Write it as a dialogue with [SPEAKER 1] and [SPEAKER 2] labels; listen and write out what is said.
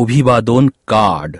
[SPEAKER 1] অভিবাদন কার্ড